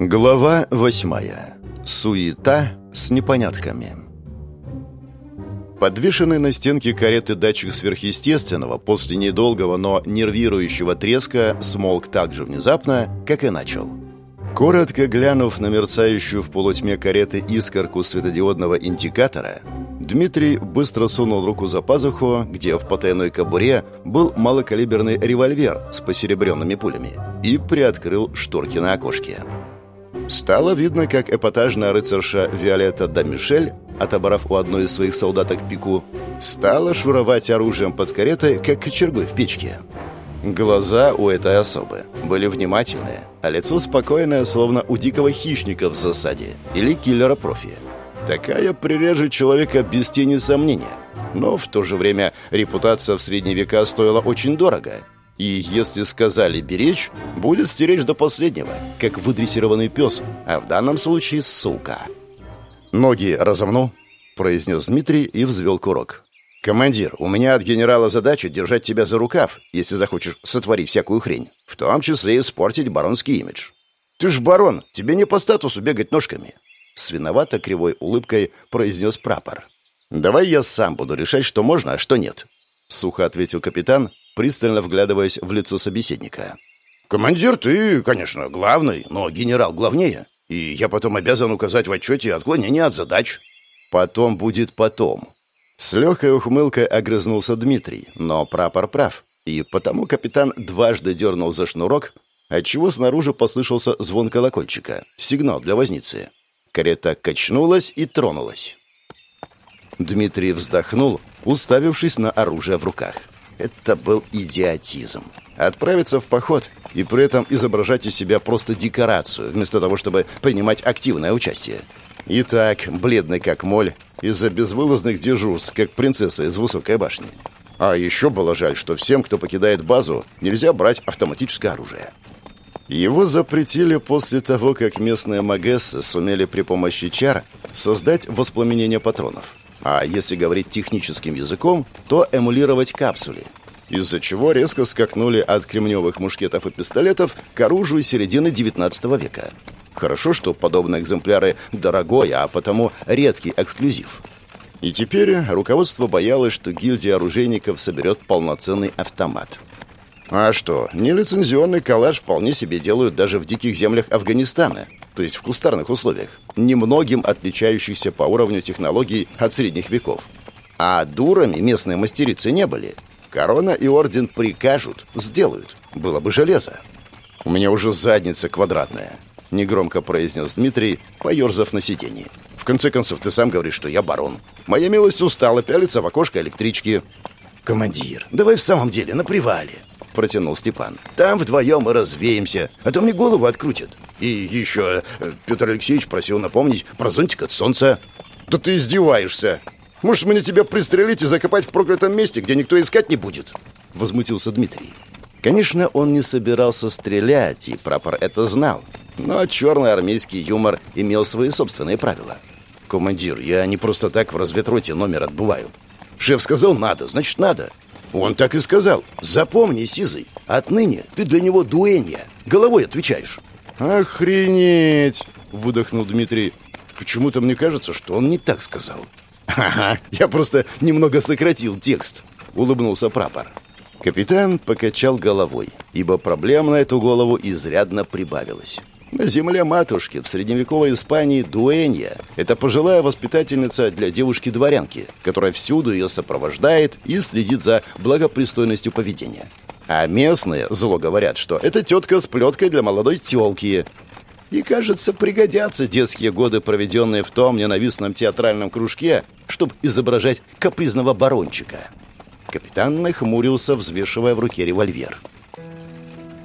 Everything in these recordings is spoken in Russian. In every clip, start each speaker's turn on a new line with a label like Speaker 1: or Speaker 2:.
Speaker 1: Глава восьмая. Суета с непонятками. Подвешенный на стенке кареты датчик сверхъестественного после недолгого, но нервирующего треска смолк так же внезапно, как и начал. Коротко глянув на мерцающую в полутьме кареты искорку светодиодного индикатора, Дмитрий быстро сунул руку за пазуху, где в потайной кобуре был малокалиберный револьвер с посеребренными пулями, и приоткрыл шторки на окошке. Стало видно, как эпатажная рыцарша Виолетта да Мишель, отобрав у одной из своих солдаток пику, стала шуровать оружием под каретой, как кочергой в печке. Глаза у этой особы были внимательные, а лицо спокойное, словно у дикого хищника в засаде или киллера-профи. Такая прирежет человека без тени сомнения. Но в то же время репутация в средние века стоила очень дорого – и если сказали беречь, будет стеречь до последнего, как выдрессированный пес, а в данном случае сука. «Ноги разомну», — произнес Дмитрий и взвел курок. «Командир, у меня от генерала задача держать тебя за рукав, если захочешь сотворить всякую хрень, в том числе испортить баронский имидж. Ты ж барон, тебе не по статусу бегать ножками», — с виновато кривой улыбкой произнес прапор. «Давай я сам буду решать, что можно, а что нет», — сухо ответил капитан пристально вглядываясь в лицо собеседника.
Speaker 2: «Командир, ты, конечно, главный, но генерал главнее, и я потом обязан указать в отчете отклонение от задач».
Speaker 1: «Потом будет потом». С легкой ухмылкой огрызнулся Дмитрий, но прапор прав, и потому капитан дважды дернул за шнурок, отчего снаружи послышался звон колокольчика, сигнал для возницы. Карета качнулась и тронулась. Дмитрий вздохнул, уставившись на оружие в руках. Это был идиотизм. Отправиться в поход и при этом изображать из себя просто декорацию, вместо того, чтобы принимать активное участие. Итак, бледный как моль, из-за безвылазных дежурств, как принцесса из высокой башни. А еще было жаль, что всем, кто покидает базу, нельзя брать автоматическое оружие. Его запретили после того, как местные магессы сумели при помощи чар создать воспламенение патронов а если говорить техническим языком, то эмулировать капсули, из-за чего резко скакнули от кремневых мушкетов и пистолетов к оружию середины XIX века. Хорошо, что подобные экземпляры дорогой, а потому редкий эксклюзив. И теперь руководство боялось, что гильдия оружейников соберет полноценный автомат. А что, нелицензионный калаш вполне себе делают даже в диких землях Афганистана – то есть в кустарных условиях, немногим отличающихся по уровню технологий от средних веков. А дурами местные мастерицы не были. Корона и орден прикажут, сделают. Было бы железо. «У меня уже задница квадратная», — негромко произнес Дмитрий, поерзав на сиденье. «В конце концов, ты сам говоришь, что я барон. Моя милость устала пялиться в окошко электрички». «Командир, давай в самом деле на привале», — протянул Степан. «Там вдвоем мы развеемся, а то мне голову открутят. И еще э, Петр Алексеевич просил напомнить про зонтик от солнца». «Да ты издеваешься! Может, мне тебя пристрелить и закопать в проклятом месте, где никто искать не будет?» — возмутился Дмитрий. Конечно, он не собирался стрелять, и прапор это знал. Но черный армейский юмор имел свои собственные правила. «Командир, я не просто так в разведроте номер отбываю. Шеф сказал «надо», значит «надо». Он так и сказал. Запомни, Сизый, отныне ты для него дуэнья. Головой отвечаешь. Охренеть, выдохнул Дмитрий. Почему-то мне кажется, что он не так сказал. Ага, я просто немного сократил текст, улыбнулся прапор. Капитан покачал головой, ибо проблем на эту голову изрядно прибавилось. На земле матушки в средневековой Испании дуэнья – это пожилая воспитательница для девушки-дворянки, которая всюду ее сопровождает и следит за благопристойностью поведения. А местные зло говорят, что это тетка с плеткой для молодой телки. И, кажется, пригодятся детские годы, проведенные в том ненавистном театральном кружке, чтобы изображать капризного барончика. Капитан нахмурился, взвешивая в руке револьвер.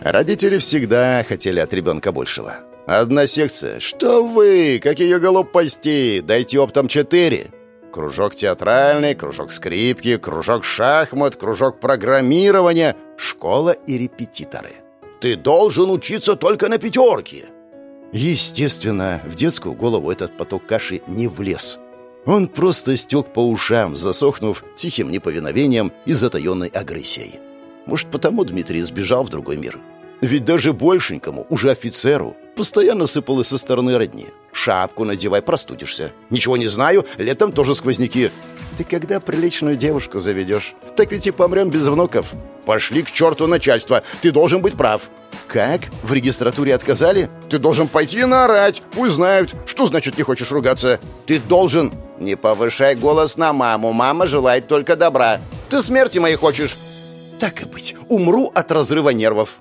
Speaker 1: Родители всегда хотели от ребенка большего. Одна секция. Что вы? Как ее голуб пасти? Дайте оптом четыре. Кружок театральный, кружок скрипки, кружок шахмат, кружок программирования, школа и репетиторы. Ты должен учиться только на пятерке. Естественно, в детскую голову этот поток каши не влез. Он просто стек по ушам, засохнув тихим неповиновением и затаенной агрессией. Может, потому Дмитрий сбежал в другой мир. Ведь даже большенькому, уже офицеру, постоянно сыпало со стороны родни. Шапку надевай, простудишься. Ничего не знаю, летом тоже сквозняки. Ты когда приличную девушку заведешь? Так ведь и помрем без внуков. Пошли к черту начальства, ты должен быть прав. Как? В регистратуре отказали? Ты должен пойти и наорать. Пусть знают, что значит не хочешь ругаться. Ты должен... Не повышай голос на маму, мама желает только добра. Ты смерти моей хочешь. Так и быть, умру от разрыва нервов.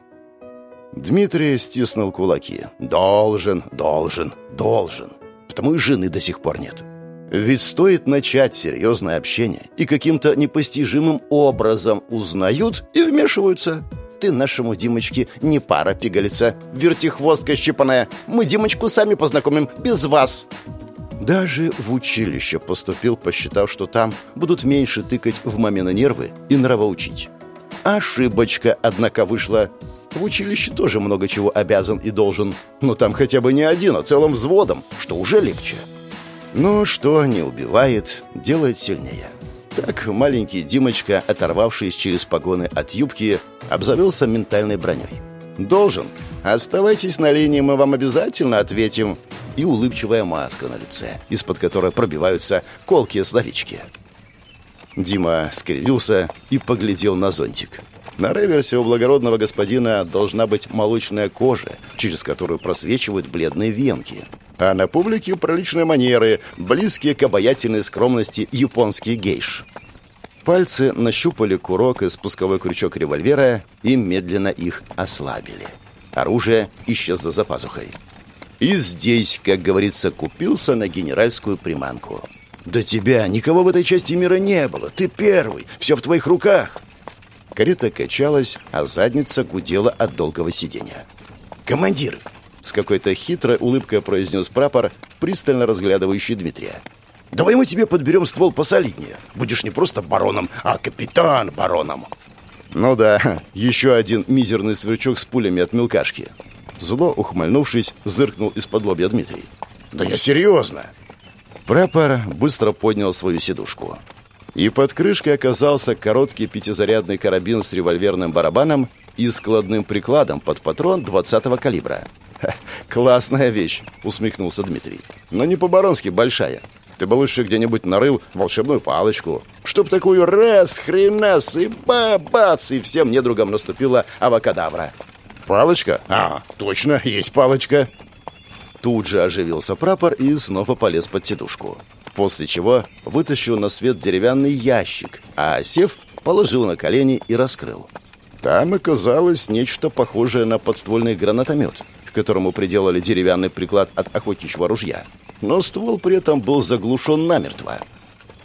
Speaker 1: Дмитрий стиснул кулаки. «Должен, должен, должен. Потому и жены до сих пор нет. Ведь стоит начать серьезное общение, и каким-то непостижимым образом узнают и вмешиваются. Ты нашему Димочке не пара пигалица, вертихвостка щипаная. Мы Димочку сами познакомим, без вас». Даже в училище поступил, посчитав, что там будут меньше тыкать в мамины нервы и нравоучить. Ошибочка, однако, вышла. В училище тоже много чего обязан и должен. Но там хотя бы не один, а целым взводом, что уже легче. Но что не убивает, делает сильнее. Так маленький Димочка, оторвавшись через погоны от юбки, обзавелся ментальной броней. «Должен. Оставайтесь на линии, мы вам обязательно ответим». И улыбчивая маска на лице, из-под которой пробиваются колкие словечки. Дима скривился и поглядел на зонтик. На реверсе у благородного господина должна быть молочная кожа, через которую просвечивают бледные венки. А на публике приличные манеры, близкие к обаятельной скромности японские гейш. Пальцы нащупали курок и спусковой крючок револьвера и медленно их ослабили. Оружие исчезло за пазухой. И здесь, как говорится, купился на генеральскую приманку. «До тебя никого в этой части мира не было. Ты первый. Все в твоих руках». Карета качалась, а задница гудела от долгого сидения. «Командир!» — с какой-то хитрой улыбкой произнес прапор, пристально разглядывающий Дмитрия. «Давай мы тебе подберем ствол посолиднее. Будешь не просто бароном, а капитан бароном». Ну да, еще один мизерный сверчок с пулями от мелкашки. Зло, ухмыльнувшись, зыркнул из-под лобья Дмитрий. «Да я серьезно!» Прапор быстро поднял свою сидушку. И под крышкой оказался короткий пятизарядный карабин с револьверным барабаном и складным прикладом под патрон 20-го калибра. «Классная вещь», — усмехнулся Дмитрий. «Но не по-баронски большая. Ты бы лучше где-нибудь нарыл волшебную палочку. Чтоб такую раз, хренас и бабац, и всем недругам наступила авокадавра». «Палочка? А, точно, есть палочка». Тут же оживился прапор и снова полез под сидушку после чего вытащил на свет деревянный ящик, а сев, положил на колени и раскрыл. Там оказалось нечто похожее на подствольный гранатомет, к которому приделали деревянный приклад от охотничьего ружья. Но ствол при этом был заглушен намертво.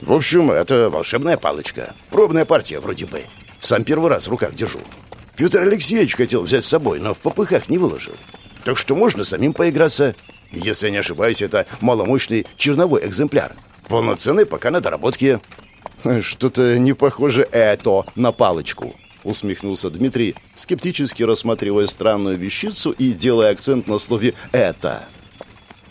Speaker 1: В общем, это волшебная палочка. Пробная партия вроде бы. Сам первый раз в руках держу. Петр Алексеевич хотел взять с собой, но в попыхах не выложил. Так что можно самим поиграться. Если не ошибаюсь, это маломощный черновой экземпляр. Полноценный пока на доработке. Что-то не похоже это на палочку. Усмехнулся Дмитрий, скептически рассматривая странную вещицу и делая акцент на слове «это».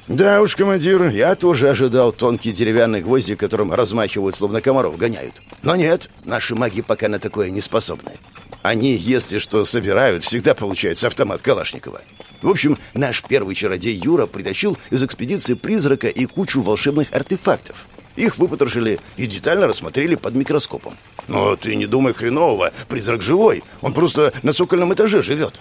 Speaker 1: «Да уж, командир, я тоже ожидал тонкие деревянные гвозди, которым размахивают, словно комаров гоняют. Но нет, наши маги пока на такое не способны. Они, если что собирают, всегда получается автомат Калашникова. В общем, наш первый чародей Юра притащил из экспедиции призрака и кучу волшебных артефактов. Их выпотрошили и детально рассмотрели под микроскопом. Но ты не думай хренового, призрак живой, он просто на цокольном этаже живет.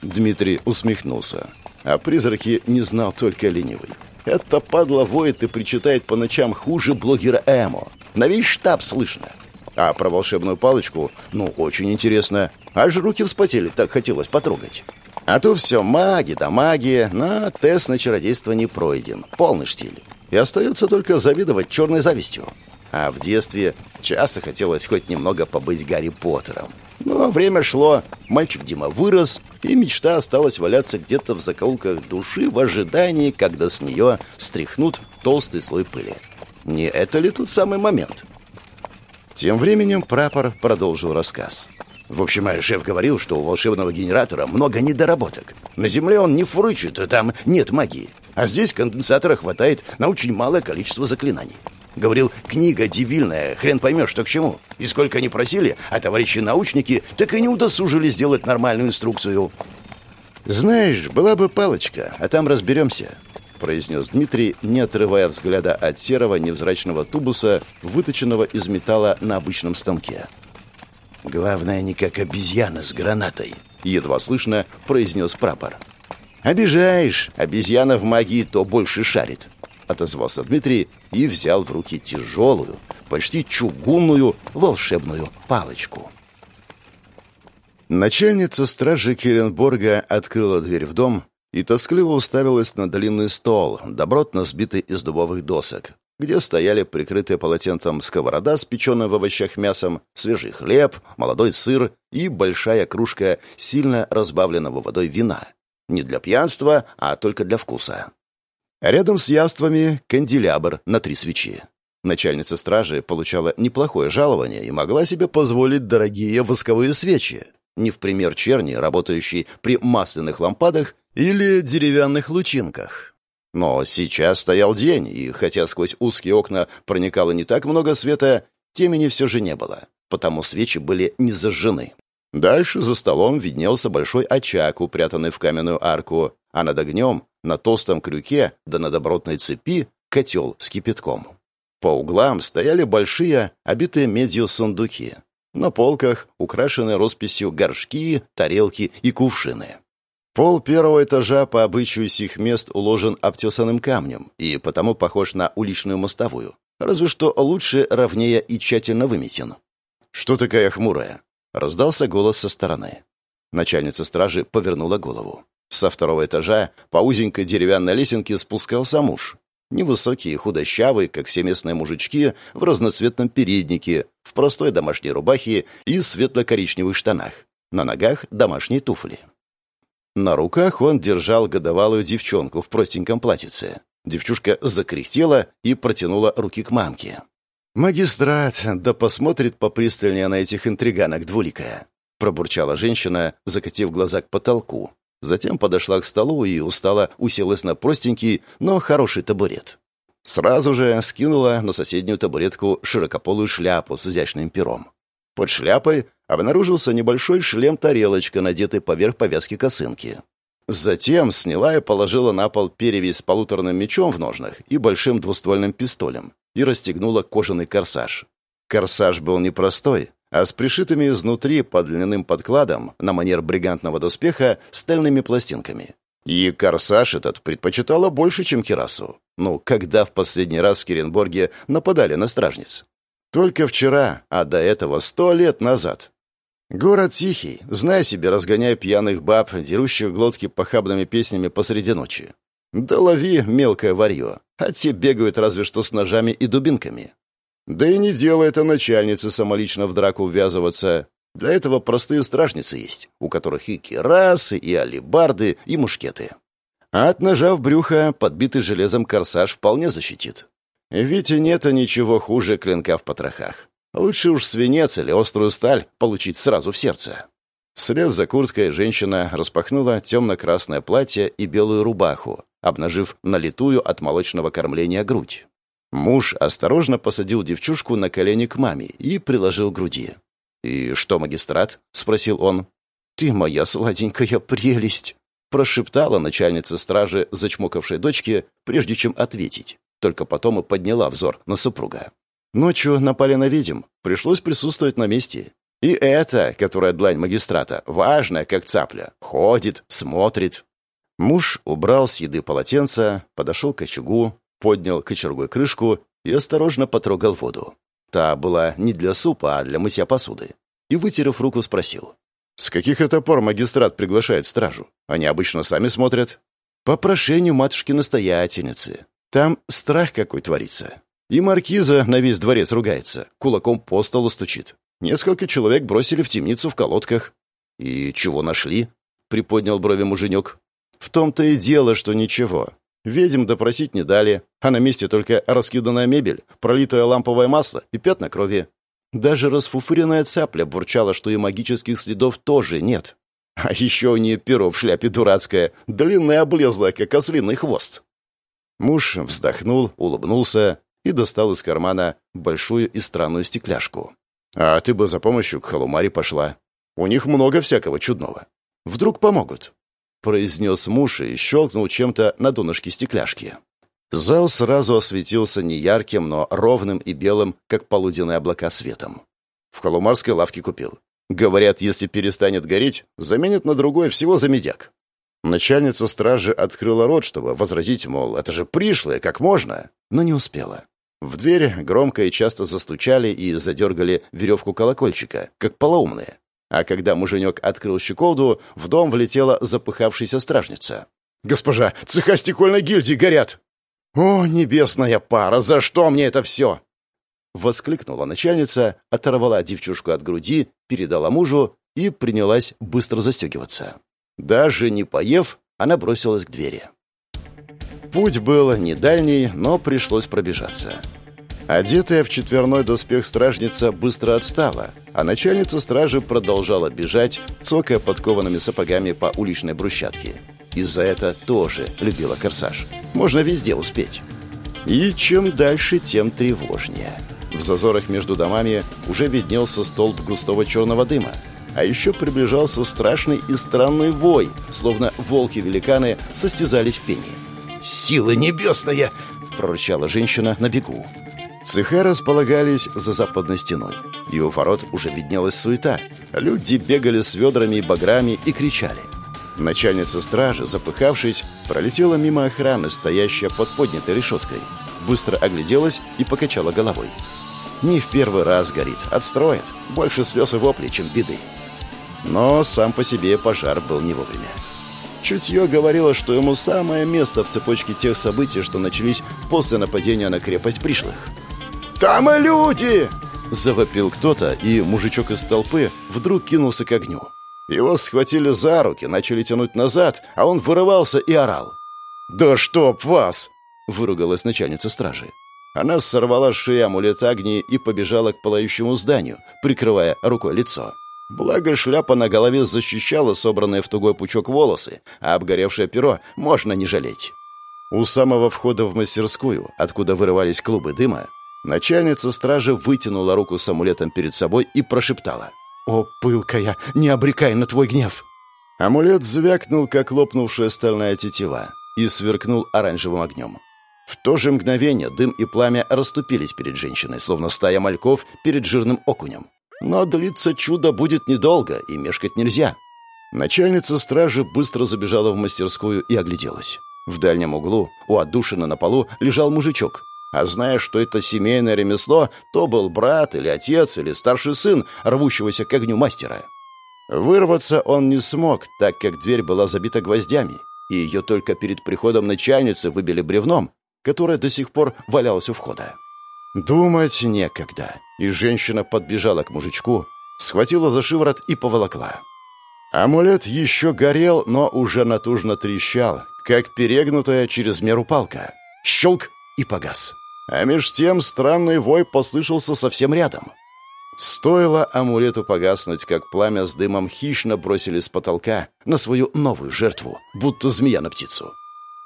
Speaker 1: Дмитрий усмехнулся. А призраки не знал только ленивый. Это падла воет и причитает по ночам хуже блогера Эмо. На весь штаб слышно. А про волшебную палочку, ну, очень интересно. Аж руки вспотели, так хотелось потрогать. А то все маги да маги, но тест на чародейство не пройден. Полный штиль. И остается только завидовать черной завистью. А в детстве часто хотелось хоть немного побыть Гарри Поттером. Но время шло, мальчик Дима вырос, и мечта осталась валяться где-то в закоулках души в ожидании, когда с нее стряхнут толстый слой пыли. Не это ли тот самый момент? Тем временем прапор продолжил рассказ. В общем, шеф говорил, что у волшебного генератора много недоработок. На Земле он не фурычит, а там нет магии. А здесь конденсатора хватает на очень малое количество заклинаний. Говорил, книга дебильная, хрен поймешь, что к чему. И сколько они просили, а товарищи-научники так и не удосужили сделать нормальную инструкцию. «Знаешь, была бы палочка, а там разберемся», — произнес Дмитрий, не отрывая взгляда от серого невзрачного тубуса, выточенного из металла на обычном станке. «Главное, не как обезьяна с гранатой», — едва слышно произнес прапор. «Обижаешь! Обезьяна в магии то больше шарит!» — отозвался Дмитрий и взял в руки тяжелую, почти чугунную волшебную палочку. Начальница стражи Керенборга открыла дверь в дом и тоскливо уставилась на длинный стол, добротно сбитый из дубовых досок, где стояли прикрытые полотенцем сковорода с печеным в овощах мясом, свежий хлеб, молодой сыр и большая кружка сильно разбавленного водой вина. Не для пьянства, а только для вкуса. Рядом с яствами канделябр на три свечи. Начальница стражи получала неплохое жалование и могла себе позволить дорогие восковые свечи, не в пример черни, работающей при масляных лампадах или деревянных лучинках. Но сейчас стоял день, и хотя сквозь узкие окна проникало не так много света, темени все же не было, потому свечи были не зажжены. Дальше за столом виднелся большой очаг, упрятанный в каменную арку, а над огнем, на толстом крюке да на добротной цепи, котел с кипятком. По углам стояли большие, обитые медью сундуки. На полках украшены росписью горшки, тарелки и кувшины. Пол первого этажа по обычаю сих мест уложен обтесанным камнем и потому похож на уличную мостовую, разве что лучше, ровнее и тщательно выметен. «Что такая хмурая?» — раздался голос со стороны. Начальница стражи повернула голову. Со второго этажа по узенькой деревянной лесенке спускался муж. Невысокий худощавый, как все местные мужички, в разноцветном переднике, в простой домашней рубахе и светло-коричневых штанах. На ногах домашние туфли. На руках он держал годовалую девчонку в простеньком платьице. Девчушка закряхтела и протянула руки к мамке. «Магистрат, да посмотрит попристальнее на этих интриганок двуликая», пробурчала женщина, закатив глаза к потолку. Затем подошла к столу и устало уселась на простенький, но хороший табурет. Сразу же скинула на соседнюю табуретку широкополую шляпу с изящным пером. Под шляпой обнаружился небольшой шлем-тарелочка, надетый поверх повязки косынки. Затем сняла и положила на пол перевязь с полуторным мечом в ножнах и большим двуствольным пистолем и расстегнула кожаный корсаж. Корсаж был непростой, а с пришитыми изнутри под длинным подкладом на манер бригантного доспеха стальными пластинками. И корсаж этот предпочитала больше, чем кирасу. Ну, когда в последний раз в Керенборге нападали на стражниц? Только вчера, а до этого сто лет назад. Город тихий, знай себе, разгоняй пьяных баб, дерущих глотки похабными песнями посреди ночи. Да лови мелкое варье, а те бегают разве что с ножами и дубинками. Да и не дело это начальнице самолично в драку ввязываться. Для этого простые стражницы есть, у которых и кирасы, и алибарды, и мушкеты. А от ножа в брюхо подбитый железом корсаж вполне защитит. Ведь и нет ничего хуже клинка в потрохах. Лучше уж свинец или острую сталь получить сразу в сердце. Вслед за курткой женщина распахнула темно-красное платье и белую рубаху, обнажив налитую от молочного кормления грудь. Муж осторожно посадил девчушку на колени к маме и приложил к груди. «И что, магистрат?» — спросил он. «Ты моя сладенькая прелесть!» — прошептала начальница стражи, зачмокавшей дочке, прежде чем ответить только потом и подняла взор на супруга. Ночью напали на ведьм, пришлось присутствовать на месте. И это, которая длань магистрата, важная, как цапля, ходит, смотрит. Муж убрал с еды полотенце, подошел к очагу, поднял кочергой крышку и осторожно потрогал воду. Та была не для супа, а для мытья посуды. И, вытерев руку, спросил. «С каких это пор магистрат приглашает стражу? Они обычно сами смотрят». «По прошению матушки-настоятельницы. Там страх какой творится. И маркиза на весь дворец ругается, кулаком по столу стучит. Несколько человек бросили в темницу в колодках. «И чего нашли?» — приподнял брови муженек. «В том-то и дело, что ничего. Ведьм допросить не дали, а на месте только раскиданная мебель, пролитое ламповое масло и пятна крови. Даже расфуфыренная цапля бурчала, что и магических следов тоже нет. А еще у нее перо в шляпе дурацкое, длинное облезлое, как ослиный хвост. Муж вздохнул, улыбнулся и достал из кармана большую и странную стекляшку. «А ты бы за помощью к Халумаре пошла. У них много всякого чудного. Вдруг помогут». произнес муж и щелкнул чем-то на донышке стекляшки. Зал сразу осветился не ярким, но ровным и белым, как полуденные облака светом. В колумарской лавке купил. Говорят, если перестанет гореть, заменят на другой всего за медяк. Начальница стражи открыла рот, чтобы возразить, мол, это же пришлое, как можно, но не успела. В дверь громко и часто застучали и задергали веревку колокольчика, как полоумные. А когда муженек открыл щеколду, в дом влетела запыхавшаяся стражница. «Госпожа, цеха стекольной гильдии горят!» «О, небесная пара, за что мне это все?» Воскликнула начальница, оторвала девчушку от груди, передала мужу и принялась быстро застегиваться. Даже не поев, она бросилась к двери. Путь был не дальний, но пришлось пробежаться. Одетая в четверной доспех стражница быстро отстала, а начальница стражи продолжала бежать, цокая подкованными сапогами по уличной брусчатке. И за это тоже любила корсаж. Можно везде успеть. И чем дальше, тем тревожнее. В зазорах между домами уже виднелся столб густого черного дыма. А еще приближался страшный и странный вой, словно волки-великаны состязались в пении.
Speaker 2: «Сила небесная!»
Speaker 1: — прорычала женщина на бегу. Цеха располагались за западной стеной, и у ворот уже виднелась суета. Люди бегали с ведрами и баграми и кричали. Начальница стражи, запыхавшись, пролетела мимо охраны, стоящая под поднятой решеткой. Быстро огляделась и покачала головой. Не в первый раз горит, отстроит. Больше слез и воплей, чем беды. Но сам по себе пожар был не вовремя. Чутье говорило, что ему самое место в цепочке тех событий, что начались после нападения на крепость пришлых.
Speaker 2: «Там и люди!»
Speaker 1: Завопил кто-то, и мужичок из толпы вдруг кинулся к огню. Его схватили за руки, начали тянуть назад, а он вырывался и орал. «Да чтоб вас!» — выругалась начальница стражи. Она сорвала с шеи амулет Агнии и побежала к пылающему зданию, прикрывая рукой лицо. Благо шляпа на голове защищала собранные в тугой пучок волосы, а обгоревшее перо можно не жалеть. У самого входа в мастерскую, откуда вырывались клубы дыма, начальница стражи вытянула руку с амулетом перед собой и прошептала — «О, пылкая, не обрекай на твой гнев!» Амулет звякнул, как лопнувшая стальная тетива, и сверкнул оранжевым огнем. В то же мгновение дым и пламя расступились перед женщиной, словно стая мальков перед жирным окунем. Но длиться чудо будет недолго, и мешкать нельзя. Начальница стражи быстро забежала в мастерскую и огляделась. В дальнем углу, у отдушины на полу, лежал мужичок, а зная, что это семейное ремесло, то был брат или отец или старший сын рвущегося к огню мастера. Вырваться он не смог, так как дверь была забита гвоздями, и ее только перед приходом начальницы выбили бревном, которое до сих пор валялось у входа. Думать некогда, и женщина подбежала к мужичку, схватила за шиворот и поволокла. Амулет еще горел, но уже натужно трещал, как перегнутая через меру палка. Щелк и погас. А меж тем странный вой послышался совсем рядом. Стоило амулету погаснуть, как пламя с дымом хищно бросили с потолка на свою новую жертву, будто змея на птицу.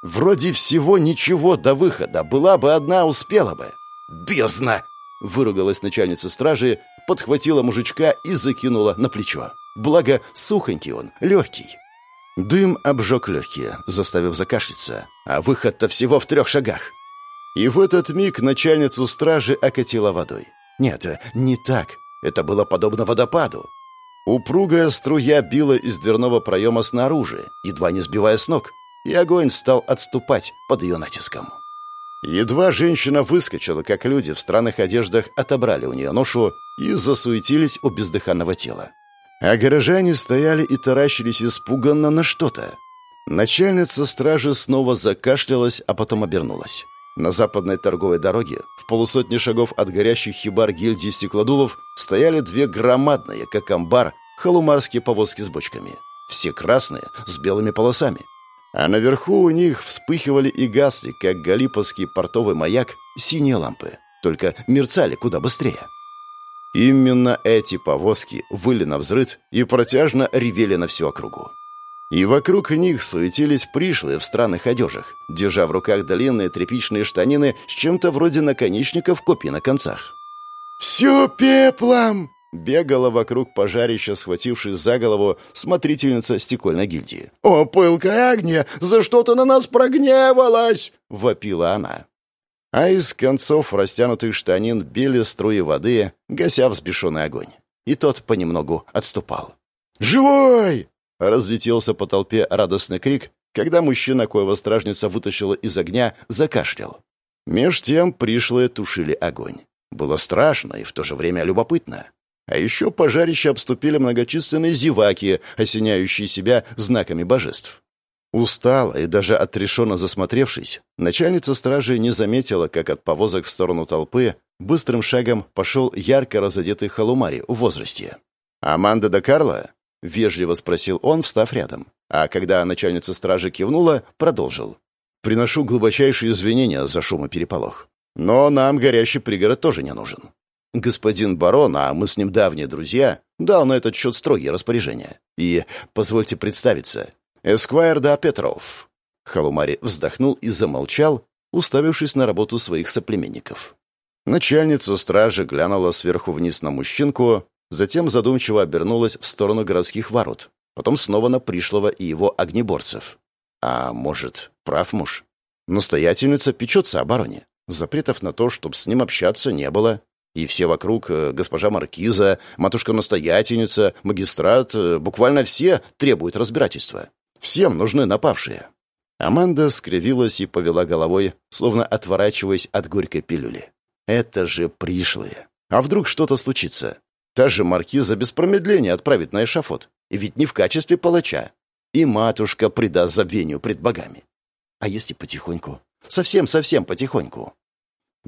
Speaker 1: Вроде всего ничего до выхода, была бы одна, успела бы. «Бездна!» — выругалась начальница стражи, подхватила мужичка и закинула на плечо. Благо, сухонький он, легкий. Дым обжег легкие, заставив закашляться, а выход-то всего в трех шагах. И в этот миг начальницу стражи окатила водой. Нет, не так. Это было подобно водопаду. Упругая струя била из дверного проема снаружи, едва не сбивая с ног, и огонь стал отступать под ее натиском. Едва женщина выскочила, как люди в странных одеждах отобрали у нее ношу и засуетились у бездыханного тела. А горожане стояли и таращились испуганно на что-то. Начальница стражи снова закашлялась, а потом обернулась. На западной торговой дороге, в полусотни шагов от горящих хибар гильдии стеклодувов, стояли две громадные, как амбар, халумарские повозки с бочками. Все красные, с белыми полосами. А наверху у них вспыхивали и гасли, как галиповский портовый маяк, синие лампы. Только мерцали куда быстрее. Именно эти повозки выли на взрыв и протяжно ревели на всю округу. И вокруг них суетились пришлые в странных одежах, держа в руках длинные тряпичные штанины с чем-то вроде наконечников копий на концах. «Все пеплом!» Бегала вокруг пожарища, схватившись за голову смотрительница стекольной гильдии.
Speaker 2: «О, пылкая Агния, за что ты на нас прогневалась?»
Speaker 1: — вопила она. А из концов растянутых штанин били струи воды, гася взбешенный огонь. И тот понемногу отступал.
Speaker 2: «Живой!»
Speaker 1: — разлетелся по толпе радостный крик, когда мужчина, коего стражница вытащила из огня, закашлял. Меж тем пришлые тушили огонь. Было страшно и в то же время любопытно. А еще пожарище обступили многочисленные зеваки, осеняющие себя знаками божеств. Устала и даже отрешенно засмотревшись, начальница стражи не заметила, как от повозок в сторону толпы быстрым шагом пошел ярко разодетый халумари в возрасте. «Аманда да Карла?» — вежливо спросил он, встав рядом. А когда начальница стражи кивнула, продолжил. «Приношу глубочайшие извинения за шум и переполох. Но нам горящий пригород тоже не нужен. Господин барон, а мы с ним давние друзья, дал на этот счет строгие распоряжения. И, позвольте представиться, Эсквайр да Петров». Халумари вздохнул и замолчал, уставившись на работу своих соплеменников. Начальница стражи глянула сверху вниз на мужчинку, затем задумчиво обернулась в сторону городских ворот, потом снова на пришлого и его огнеборцев. А может, прав муж? Настоятельница печется о бароне. Запретов на то, чтобы с ним общаться, не было. И все вокруг, э, госпожа Маркиза, матушка-настоятельница, магистрат, э, буквально все требуют разбирательства. Всем нужны напавшие. Аманда скривилась и повела головой, словно отворачиваясь от горькой пилюли. Это же пришлые. А вдруг что-то случится? Та же маркиза без промедления отправит на эшафот. И ведь не в качестве палача. И матушка предаст забвению пред богами. А если потихоньку? Совсем-совсем потихоньку.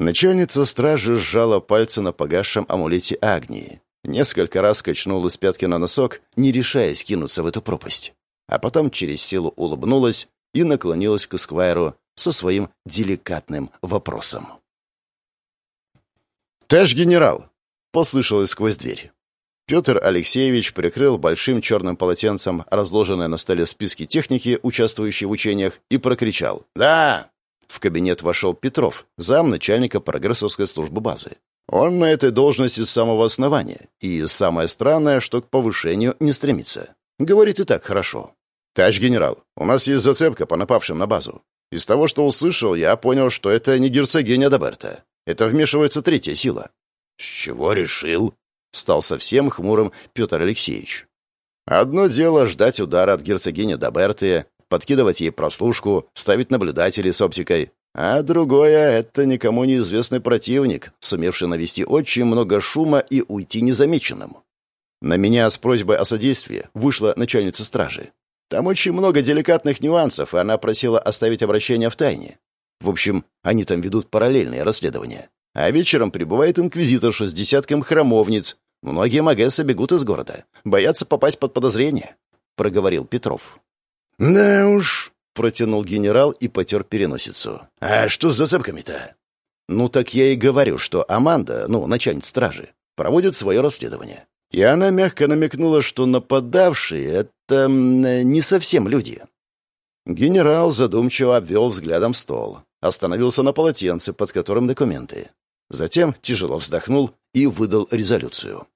Speaker 1: Начальница стражи сжала пальцы на погасшем амулете Агнии. Несколько раз качнула с пятки на носок, не решаясь кинуться в эту пропасть. А потом через силу улыбнулась и наклонилась к Эсквайру со своим деликатным вопросом. «Тэш, генерал!» — послышалось сквозь дверь. Петр Алексеевич прикрыл большим черным полотенцем разложенные на столе списки техники, участвующие в учениях, и прокричал «Да!». В кабинет вошел Петров, зам начальника прогрессовской службы базы. Он на этой должности с самого основания, и самое странное, что к повышению не стремится. Говорит и так хорошо. «Товарищ генерал, у нас есть зацепка по напавшим на базу. Из того, что услышал, я понял, что это не герцогиня Даберта. Это вмешивается третья сила».
Speaker 2: «С чего решил?»
Speaker 1: Стал совсем хмурым Петр Алексеевич. Одно дело ждать удара от герцогини Даберты, подкидывать ей прослушку, ставить наблюдателей с оптикой. А другое — это никому неизвестный противник, сумевший навести очень много шума и уйти незамеченным. На меня с просьбой о содействии вышла начальница стражи. Там очень много деликатных нюансов, и она просила оставить обращение в тайне. В общем, они там ведут параллельные расследования. А вечером прибывает инквизиторша с десятком храмовниц. Многие магессы бегут из города, боятся попасть под подозрение», — проговорил Петров.
Speaker 2: «Да уж», —
Speaker 1: протянул генерал и потер переносицу.
Speaker 2: «А что с зацепками-то?»
Speaker 1: «Ну так я и говорю, что Аманда, ну, начальник стражи, проводит свое расследование. И она мягко намекнула, что нападавшие — это не совсем люди». Генерал задумчиво обвел взглядом стол, остановился на полотенце, под которым документы. Затем тяжело вздохнул и выдал резолюцию.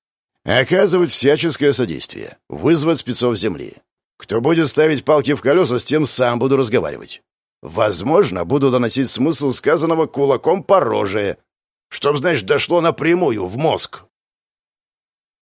Speaker 1: «Оказывать всяческое содействие. Вызвать спецов земли. Кто будет ставить палки в колеса, с тем сам буду разговаривать. Возможно, буду доносить смысл сказанного кулаком по роже. Чтоб, значит, дошло напрямую, в мозг».